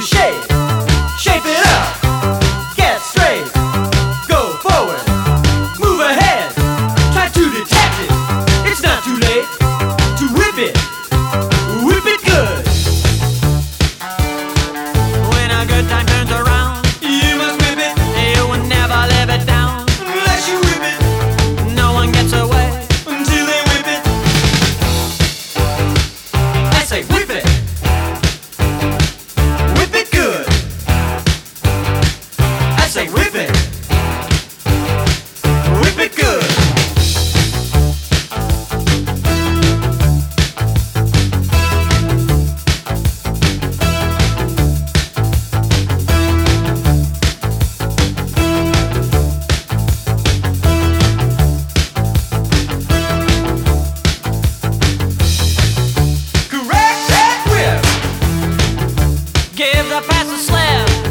to Correct pass the slip.